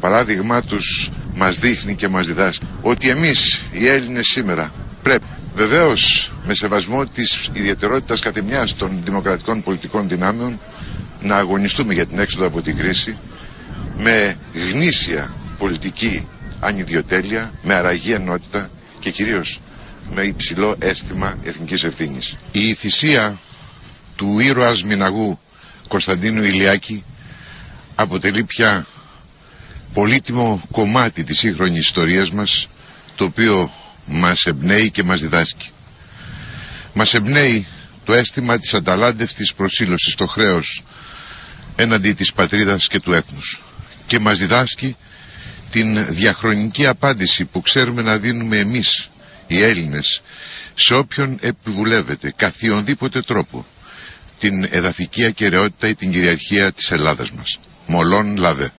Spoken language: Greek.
παράδειγμά τους μας δείχνει και μας διδάσκει ότι εμείς οι Έλληνες σήμερα πρέπει βεβαίως με σεβασμό της ιδιαιτερότητας κατεμιάς των δημοκρατικών πολιτικών δυνάμεων να αγωνιστούμε για την έξοδο από την κρίση με γνήσια πολιτική ανιδιοτέλεια, με αραγή ενότητα και κυρίως με υψηλό αίσθημα εθνικής ευθύνης. Η θυσία του ήρωας Μιναγού Κωνσταντίνου Ηλιάκη αποτελεί πια πολύτιμο κομμάτι της σύγχρονης ιστορίας μας το οποίο μας εμπνέει και μας διδάσκει. Μας εμπνέει το αίσθημα της ανταλάντευτης προσήλωσης στο χρέος έναντι της πατρίδας και του έθνους και μας διδάσκει την διαχρονική απάντηση που ξέρουμε να δίνουμε εμείς οι Έλληνες σε όποιον επιβουλεύεται καθιονδήποτε τρόπο την εδαφική ακαιρεότητα ή την κυριαρχία της Ελλάδας μας. Μολόν λαβέ.